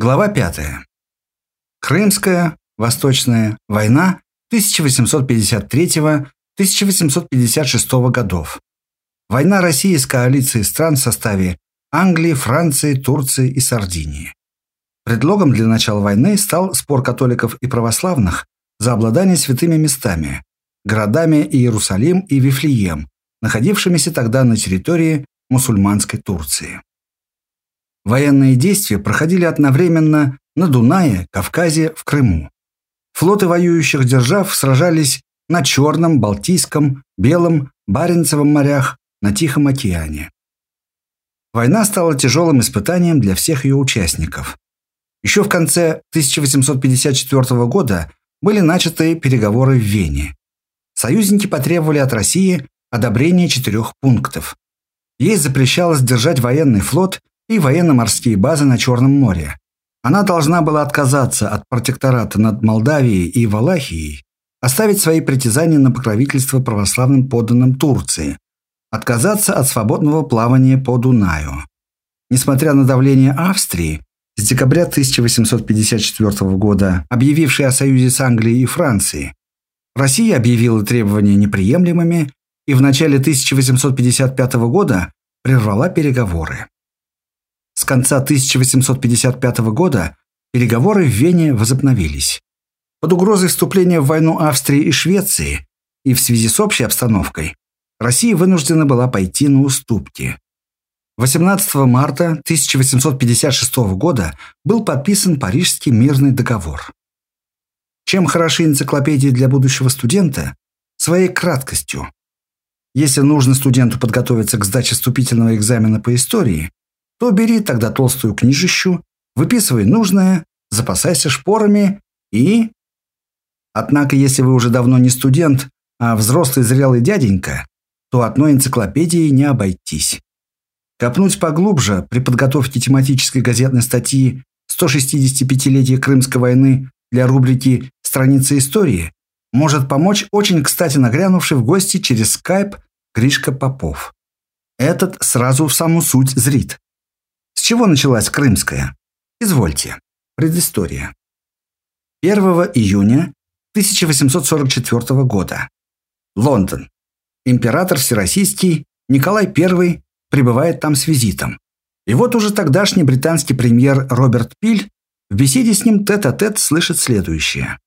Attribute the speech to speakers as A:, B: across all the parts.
A: Глава 5. Крымская, Восточная война 1853-1856 годов. Война России с коалицией стран в составе Англии, Франции, Турции и Сардинии. Предлогом для начала войны стал спор католиков и православных за обладание святыми местами, городами Иерусалим и Вифлеем, находившимися тогда на территории мусульманской Турции. Военные действия проходили одновременно на Дунае, Кавказе, в Крыму. Флоты воюющих держав сражались на Черном, Балтийском, Белом, Баренцевом морях, на Тихом океане. Война стала тяжелым испытанием для всех ее участников. Еще в конце 1854 года были начаты переговоры в Вене. Союзники потребовали от России одобрения четырех пунктов. Ей запрещалось держать военный флот и военно-морские базы на Черном море. Она должна была отказаться от протектората над Молдавией и Валахией, оставить свои притязания на покровительство православным подданным Турции, отказаться от свободного плавания по Дунаю. Несмотря на давление Австрии, с декабря 1854 года, объявившей о союзе с Англией и Францией, Россия объявила требования неприемлемыми и в начале 1855 года прервала переговоры. С конца 1855 года переговоры в Вене возобновились. Под угрозой вступления в войну Австрии и Швеции и в связи с общей обстановкой Россия вынуждена была пойти на уступки. 18 марта 1856 года был подписан Парижский мирный договор. Чем хороши энциклопедии для будущего студента? Своей краткостью. Если нужно студенту подготовиться к сдаче вступительного экзамена по истории, то бери тогда толстую книжищу, выписывай нужное, запасайся шпорами и... Однако, если вы уже давно не студент, а взрослый зрелый дяденька, то одной энциклопедией не обойтись. Копнуть поглубже при подготовке тематической газетной статьи «165-летие Крымской войны» для рубрики «Страницы истории» может помочь очень кстати нагрянувший в гости через скайп Гришка Попов. Этот сразу в саму суть зрит чего началась Крымская? Извольте. Предыстория. 1 июня 1844 года. Лондон. Император Всероссийский Николай I прибывает там с визитом. И вот уже тогдашний британский премьер Роберт Пиль в беседе с ним тет-а-тет -тет слышит следующее.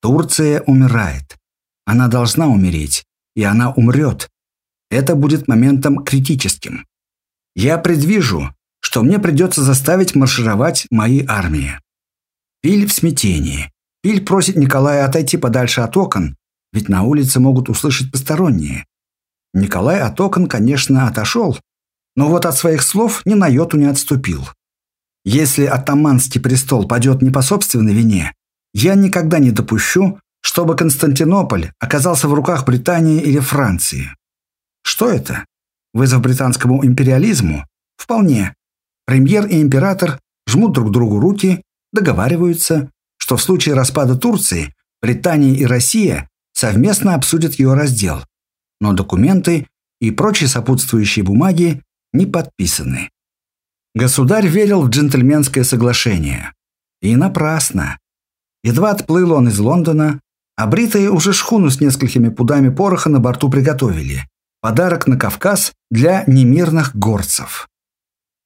A: Турция умирает. Она должна умереть. И она умрет. Это будет моментом критическим. Я предвижу, что мне придется заставить маршировать мои армии. Пиль в смятении. Пиль просит Николая отойти подальше от окон, ведь на улице могут услышать посторонние. Николай от окон, конечно, отошел, но вот от своих слов ни на йоту не отступил. Если атаманский престол падет не по собственной вине, я никогда не допущу, чтобы Константинополь оказался в руках Британии или Франции. Что это? Вызов британскому империализму? Вполне. Премьер и император жмут друг другу руки, договариваются, что в случае распада Турции Британия и Россия совместно обсудят ее раздел, но документы и прочие сопутствующие бумаги не подписаны. Государь верил в джентльменское соглашение. И напрасно. Едва отплыл он из Лондона, а бритые уже шхуну с несколькими пудами пороха на борту приготовили. Подарок на Кавказ для немирных горцев.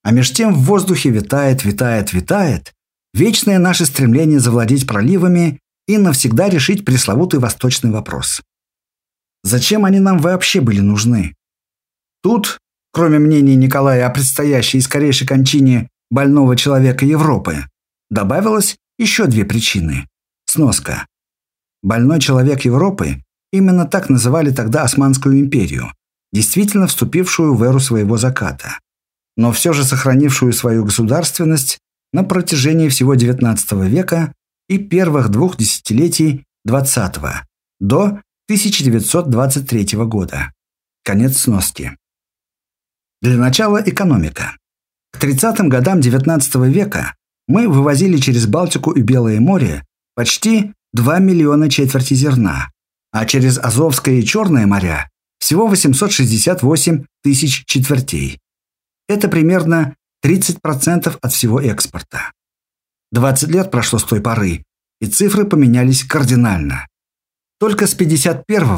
A: А меж тем в воздухе витает, витает, витает вечное наше стремление завладеть проливами и навсегда решить пресловутый восточный вопрос. Зачем они нам вообще были нужны? Тут, кроме мнения Николая о предстоящей и скорейшей кончине больного человека Европы, добавилось еще две причины. Сноска. Больной человек Европы именно так называли тогда Османскую империю, действительно вступившую в эру своего заката но все же сохранившую свою государственность на протяжении всего XIX века и первых двух десятилетий XX до 1923 года. Конец сноски. Для начала экономика. К 30-м годам XIX века мы вывозили через Балтику и Белое море почти 2 миллиона четверти зерна, а через Азовское и Черное моря всего 868 тысяч четвертей. Это примерно 30% от всего экспорта. 20 лет прошло с той поры, и цифры поменялись кардинально. Только с 51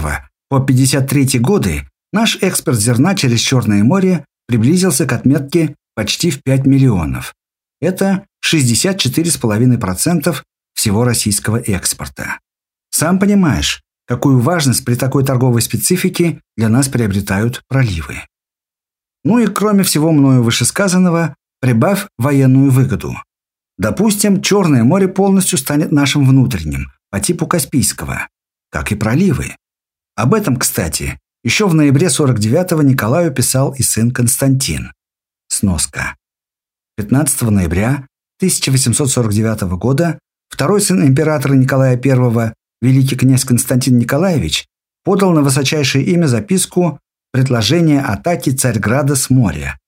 A: по 53 годы наш экспорт зерна через Черное море приблизился к отметке почти в 5 миллионов. Это 64,5% всего российского экспорта. Сам понимаешь, какую важность при такой торговой специфике для нас приобретают проливы. Ну и кроме всего мною вышесказанного, прибавь военную выгоду. Допустим, Черное море полностью станет нашим внутренним, по типу Каспийского, как и проливы. Об этом, кстати, еще в ноябре 49-го Николаю писал и сын Константин. Сноска. 15 ноября 1849 года второй сын императора Николая I, великий князь Константин Николаевич, подал на высочайшее имя записку «Предложение атаки Царьграда с моря»,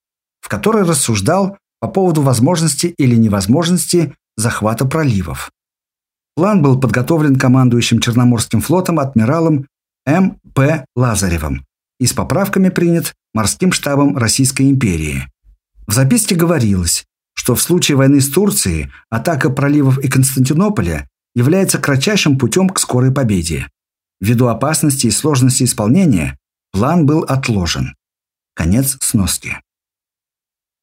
A: в которой рассуждал по поводу возможности или невозможности захвата проливов. План был подготовлен командующим Черноморским флотом адмиралом М. П. Лазаревым и с поправками принят морским штабом Российской империи. В записке говорилось, что в случае войны с Турцией атака проливов и Константинополя является кратчайшим путем к скорой победе. Ввиду опасности и сложности исполнения план был отложен. Конец сноски.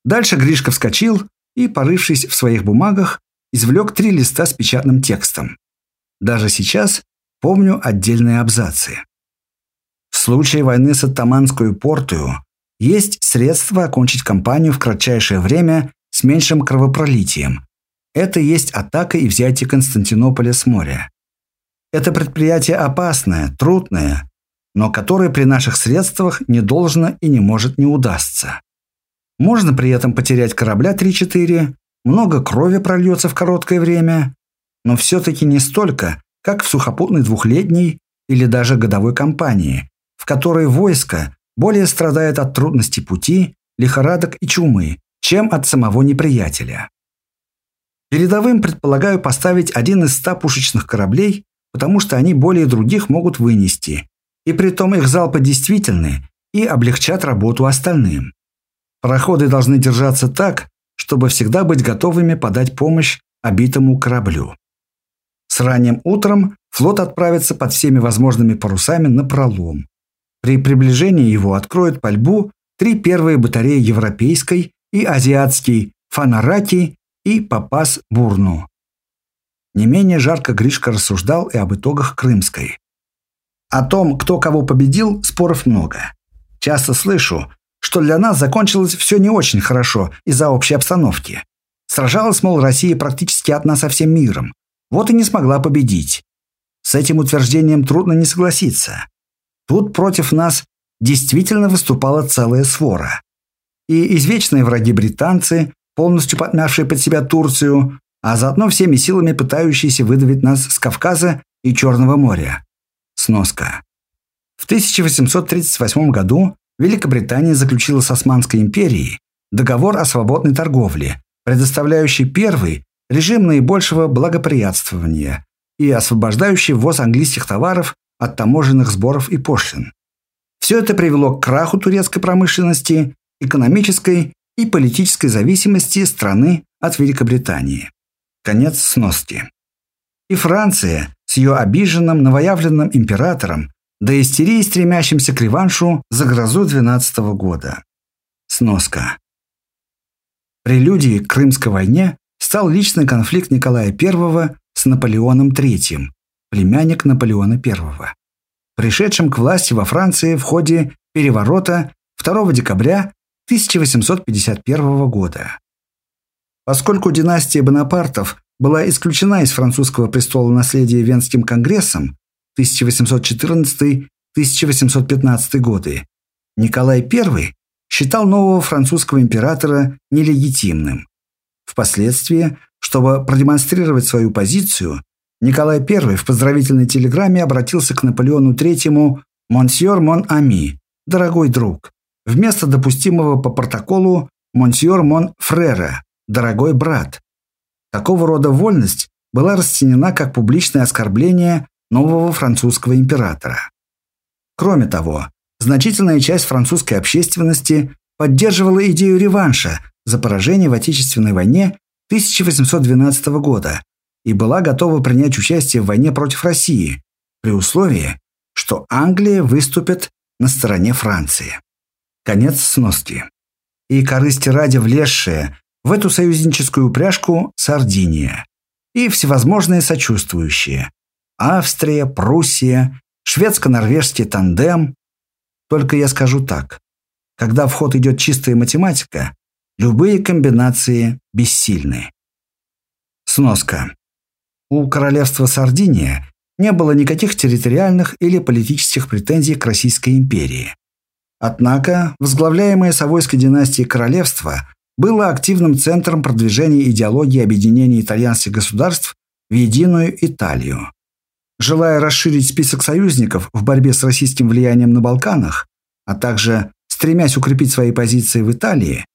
A: Дальше Гришка вскочил и, порывшись в своих бумагах, извлек три листа с печатным текстом. Даже сейчас помню отдельные абзацы. В случае войны с Оттаманскую портую есть средства окончить кампанию в кратчайшее время с меньшим кровопролитием. Это есть атака и взятие Константинополя с моря. Это предприятие опасное, трудное, но которое при наших средствах не должно и не может не удастся. Можно при этом потерять корабля 3-4, много крови прольется в короткое время, но все-таки не столько, как в сухопутной двухлетней или даже годовой кампании, в которой войско более страдает от трудностей пути, лихорадок и чумы, чем от самого неприятеля. Передовым предполагаю поставить один из ста пушечных кораблей, потому что они более других могут вынести, и притом их залпы действительны и облегчат работу остальным. Пароходы должны держаться так, чтобы всегда быть готовыми подать помощь обитому кораблю. С ранним утром флот отправится под всеми возможными парусами на пролом. При приближении его откроют пальбу три первые батареи европейской и азиатский Фанараки и Папас Бурну. Не менее жарко Гришка рассуждал и об итогах Крымской. О том, кто кого победил, споров много. Часто слышу, что для нас закончилось все не очень хорошо из-за общей обстановки. Сражалась, мол, Россия практически одна со всем миром. Вот и не смогла победить. С этим утверждением трудно не согласиться. Тут против нас действительно выступала целая свора. И извечные враги британцы, полностью подмявшие под себя Турцию, а заодно всеми силами пытающиеся выдавить нас с Кавказа и Черного моря. Сноска. В 1838 году Великобритания заключила с Османской империей договор о свободной торговле, предоставляющий первый режим наибольшего благоприятствования и освобождающий ввоз английских товаров от таможенных сборов и пошлин. Все это привело к краху турецкой промышленности, экономической и политической зависимости страны от Великобритании. Конец сноски. И Франция с ее обиженным новоявленным императором до истерии стремящимся к реваншу за грозу 12 года. Сноска. Прелюдией к Крымской войне стал личный конфликт Николая I с Наполеоном III, племянник Наполеона I, пришедшим к власти во Франции в ходе переворота 2 декабря 1851 года. Поскольку династия Бонапартов была исключена из французского престола наследия Венским конгрессом 1814-1815 годы, Николай I считал нового французского императора нелегитимным. Впоследствии, чтобы продемонстрировать свою позицию, Николай I в поздравительной телеграмме обратился к Наполеону III «Монсьор Мон Ами», «Дорогой друг», вместо допустимого по протоколу «Монсьор Мон Фрера», «Дорогой брат». Такого рода вольность была расценена как публичное оскорбление нового французского императора. Кроме того, значительная часть французской общественности поддерживала идею реванша за поражение в Отечественной войне 1812 года и была готова принять участие в войне против России при условии, что Англия выступит на стороне Франции. Конец сноски. И корысти ради влезшие в эту союзническую упряжку Сардиния и всевозможные сочувствующие – Австрия, Пруссия, шведско-норвежский тандем. Только я скажу так. Когда в ход идет чистая математика, любые комбинации бессильны. Сноска. У королевства Сардиния не было никаких территориальных или политических претензий к Российской империи. Однако возглавляемое Савойской династией королевство было активным центром продвижения идеологии объединения итальянских государств в единую Италию. Желая расширить список союзников в борьбе с российским влиянием на Балканах, а также стремясь укрепить свои позиции в Италии,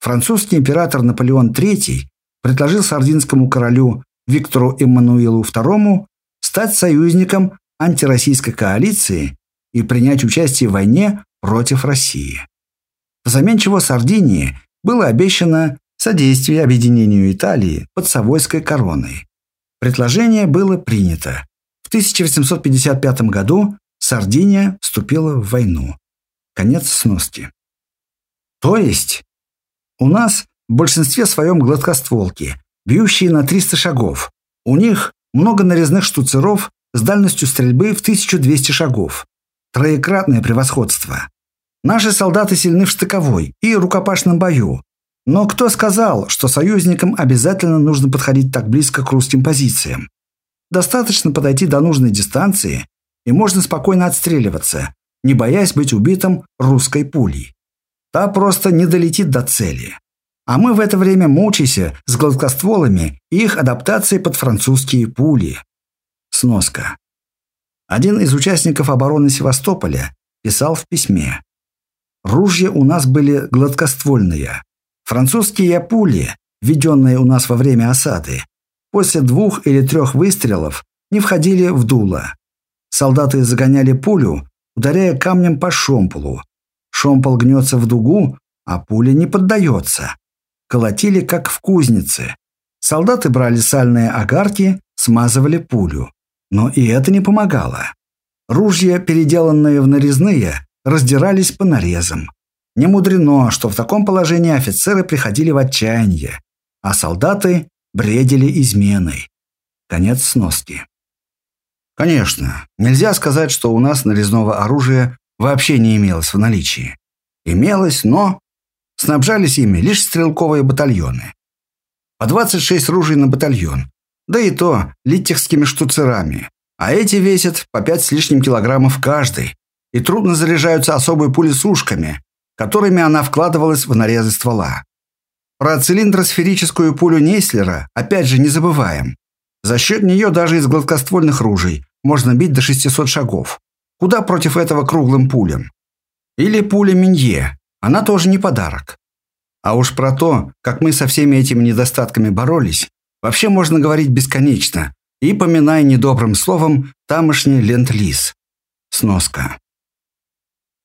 A: французский император Наполеон III предложил сардинскому королю Виктору Эммануилу II стать союзником антироссийской коалиции и принять участие в войне против России. Взамен чего Сардинии было обещано содействие объединению Италии под Савойской короной. Предложение было принято. В 1855 году Сардиния вступила в войну. Конец сноски. То есть у нас в большинстве своем гладкостволки, бьющие на 300 шагов. У них много нарезных штуцеров с дальностью стрельбы в 1200 шагов. Троекратное превосходство. Наши солдаты сильны в штыковой и рукопашном бою. Но кто сказал, что союзникам обязательно нужно подходить так близко к русским позициям? Достаточно подойти до нужной дистанции, и можно спокойно отстреливаться, не боясь быть убитым русской пулей. Та просто не долетит до цели. А мы в это время мучайся с гладкостволами и их адаптацией под французские пули. Сноска. Один из участников обороны Севастополя писал в письме. Ружья у нас были гладкоствольные. Французские пули, введенные у нас во время осады, после двух или трех выстрелов не входили в дуло. Солдаты загоняли пулю, ударяя камнем по шомполу. Шомпол гнется в дугу, а пуля не поддается. Колотили, как в кузнице. Солдаты брали сальные огарки, смазывали пулю. Но и это не помогало. Ружья, переделанные в нарезные, раздирались по нарезам. Не мудрено, что в таком положении офицеры приходили в отчаяние, а солдаты бредили изменой. Конец сноски. Конечно, нельзя сказать, что у нас нарезного оружия вообще не имелось в наличии. Имелось, но снабжались ими лишь стрелковые батальоны. По 26 ружей на батальон, да и то литтехскими штуцерами, а эти весят по 5 с лишним килограммов каждый, и трудно заряжаются особые пули с ушками, которыми она вкладывалась в нарезы ствола. Про цилиндросферическую пулю Нейслера опять же не забываем. За счет нее даже из гладкоствольных ружей можно бить до 600 шагов. Куда против этого круглым пулям? Или пуля Минье. Она тоже не подарок. А уж про то, как мы со всеми этими недостатками боролись, вообще можно говорить бесконечно, и поминая недобрым словом тамошний ленд-лиз. Сноска.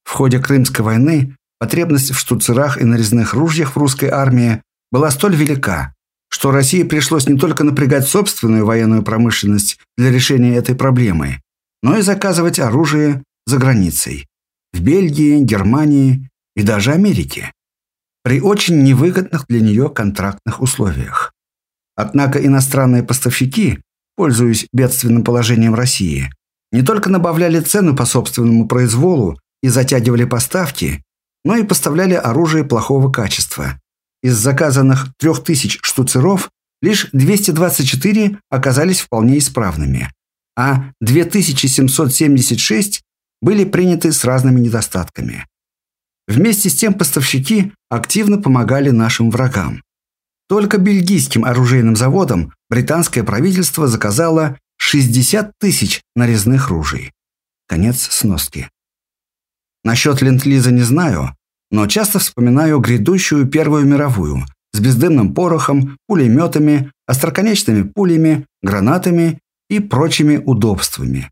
A: В ходе Крымской войны потребность в штуцерах и нарезных ружьях в русской армии была столь велика, что России пришлось не только напрягать собственную военную промышленность для решения этой проблемы, но и заказывать оружие за границей – в Бельгии, Германии и даже Америке при очень невыгодных для нее контрактных условиях. Однако иностранные поставщики, пользуясь бедственным положением России, не только набавляли цену по собственному произволу и затягивали поставки, но и поставляли оружие плохого качества. Из заказанных 3000 штуцеров лишь 224 оказались вполне исправными, а 2776 были приняты с разными недостатками. Вместе с тем поставщики активно помогали нашим врагам. Только бельгийским оружейным заводам британское правительство заказало 60 тысяч нарезных ружей. Конец сноски. Насчет ленд-лиза не знаю, но часто вспоминаю грядущую Первую мировую с бездымным порохом, пулеметами, остроконечными пулями, гранатами и прочими удобствами.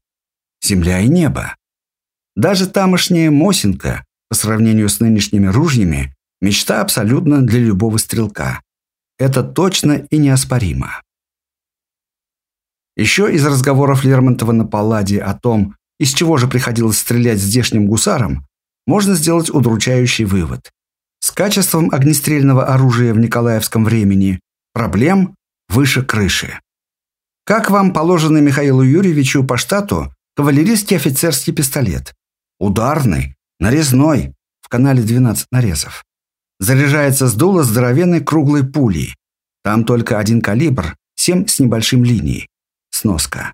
A: Земля и небо. Даже тамошняя Мосинка, по сравнению с нынешними ружьями, мечта абсолютно для любого стрелка. Это точно и неоспоримо. Еще из разговоров Лермонтова на Палладе о том, из чего же приходилось стрелять здешним гусарам, можно сделать удручающий вывод. С качеством огнестрельного оружия в Николаевском времени проблем выше крыши. Как вам положенный Михаилу Юрьевичу по штату кавалерийский офицерский пистолет? Ударный, нарезной, в канале 12 нарезов. Заряжается с дула здоровенной круглой пулей. Там только один калибр, 7 с небольшим линией. Сноска.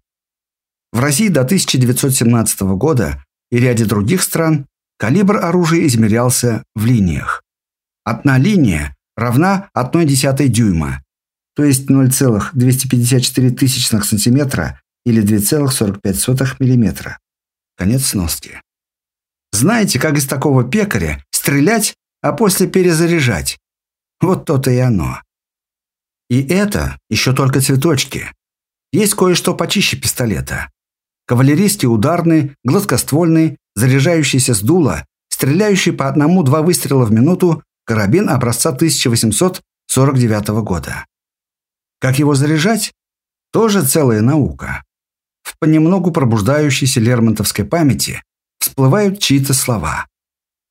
A: В России до 1917 года и ряде других стран калибр оружия измерялся в линиях. Одна линия равна 1,1 дюйма, то есть 0,254 тысячных сантиметра или 2,45 миллиметра. Конец сноски. Знаете, как из такого пекаря стрелять, а после перезаряжать? Вот то-то и оно. И это еще только цветочки. Есть кое-что почище пистолета. Кавалеристы ударный, гладкоствольный, заряжающийся с дула, стреляющий по одному-два выстрела в минуту карабин образца 1849 года. Как его заряжать? Тоже целая наука. В понемногу пробуждающейся лермонтовской памяти всплывают чьи-то слова.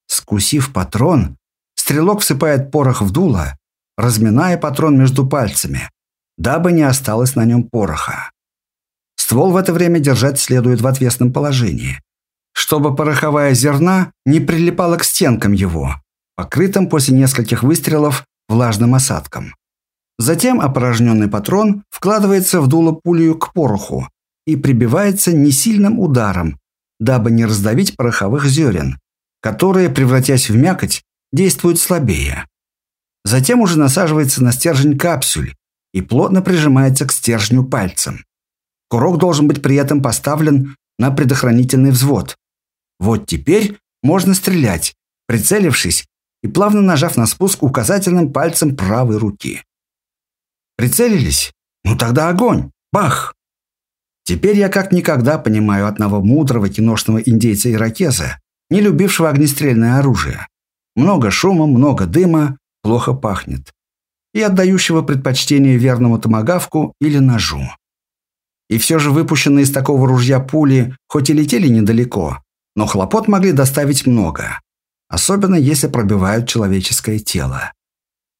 A: Скусив патрон, стрелок всыпает порох в дуло, разминая патрон между пальцами, дабы не осталось на нем пороха. Ствол в это время держать следует в отвесном положении, чтобы пороховая зерна не прилипала к стенкам его, покрытым после нескольких выстрелов влажным осадком. Затем опорожненный патрон вкладывается в дуло пулею к пороху и прибивается несильным ударом, дабы не раздавить пороховых зерен, которые, превратясь в мякоть, действуют слабее. Затем уже насаживается на стержень капсуль, и плотно прижимается к стержню пальцем. Курок должен быть при этом поставлен на предохранительный взвод. Вот теперь можно стрелять, прицелившись и плавно нажав на спуск указательным пальцем правой руки. Прицелились? Ну тогда огонь! Бах! Теперь я как никогда понимаю одного мудрого киношного индейца-иракеза, не любившего огнестрельное оружие. Много шума, много дыма, плохо пахнет и отдающего предпочтение верному томагавку или ножу. И все же выпущенные из такого ружья пули хоть и летели недалеко, но хлопот могли доставить много, особенно если пробивают человеческое тело.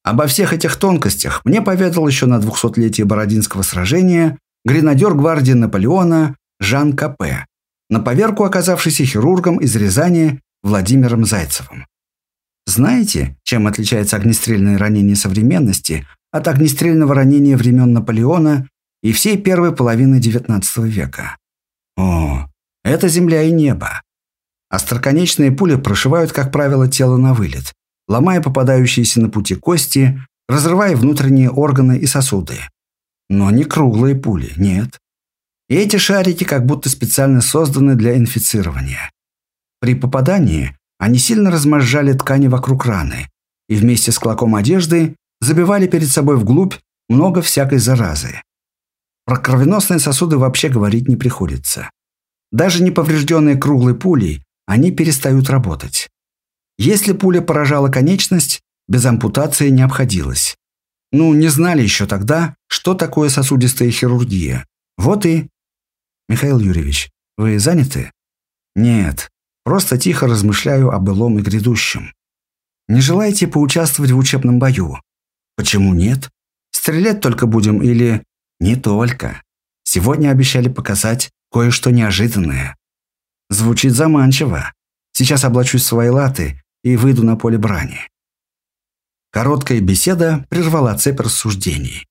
A: Обо всех этих тонкостях мне поведал еще на 200-летие Бородинского сражения гренадер гвардии Наполеона Жан Капе, на поверку оказавшийся хирургом из Рязани Владимиром Зайцевым. Знаете, чем отличается огнестрельное ранение современности от огнестрельного ранения времен Наполеона и всей первой половины XIX века? О, это земля и небо. Остроконечные пули прошивают, как правило, тело на вылет, ломая попадающиеся на пути кости, разрывая внутренние органы и сосуды. Но не круглые пули, нет. И эти шарики как будто специально созданы для инфицирования. При попадании они сильно размозжали ткани вокруг раны и вместе с клоком одежды забивали перед собой вглубь много всякой заразы. Про кровеносные сосуды вообще говорить не приходится. Даже не поврежденные круглой пулей, они перестают работать. Если пуля поражала конечность, без ампутации не обходилось. Ну, не знали еще тогда, что такое сосудистая хирургия. Вот и... Михаил Юрьевич, вы заняты? Нет, Просто тихо размышляю о былом и грядущем. Не желаете поучаствовать в учебном бою? Почему нет? Стрелять только будем или... Не только. Сегодня обещали показать кое-что неожиданное. Звучит заманчиво. Сейчас облачусь в свои латы и выйду на поле брани. Короткая беседа прервала цепь рассуждений.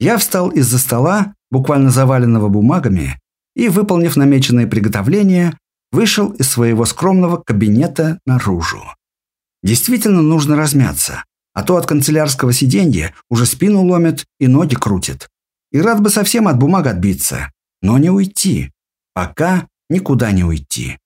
A: Я встал из-за стола, буквально заваленного бумагами, и, выполнив намеченные приготовления, вышел из своего скромного кабинета наружу. Действительно нужно размяться, а то от канцелярского сиденья уже спину ломит и ноги крутит. И рад бы совсем от бумаг отбиться, но не уйти. Пока никуда не уйти.